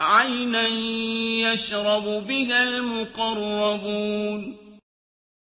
عَيْنًا يَشْرَبُ بِهَا الْمُقَرَّبُونَ